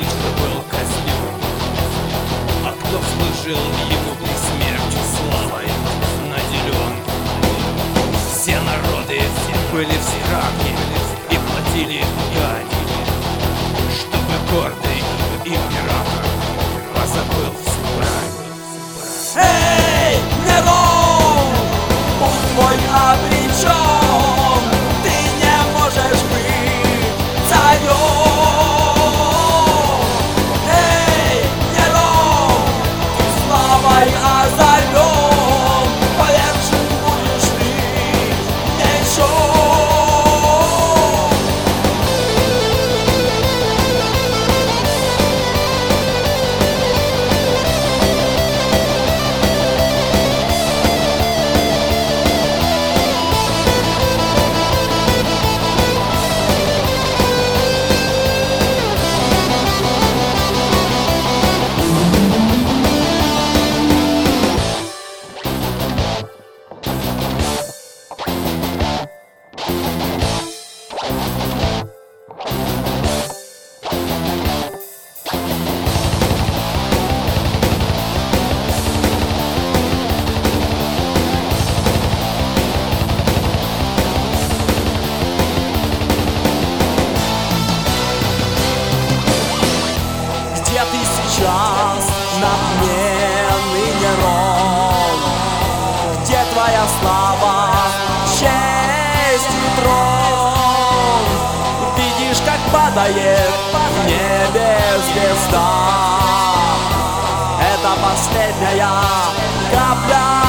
же был казнен А кто служил ему при смерти славой наделен. Все народы были в страхе и платили падает в небе звезда. Это последняя капля